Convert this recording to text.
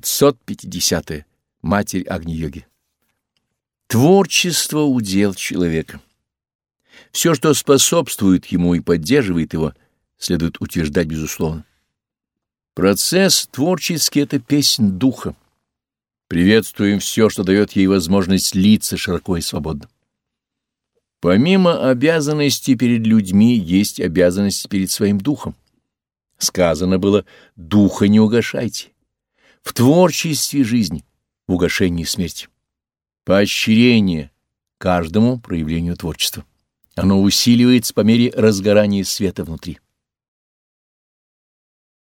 550. -е. Матерь Агни-йоги. Творчество — удел человека. Все, что способствует ему и поддерживает его, следует утверждать безусловно. Процесс творческий — это песнь духа. Приветствуем все, что дает ей возможность литься широко и свободно. Помимо обязанностей перед людьми, есть обязанности перед своим духом. Сказано было «духа не угошайте» в творчестве жизни, в угошении смерти. Поощрение каждому проявлению творчества. Оно усиливается по мере разгорания света внутри.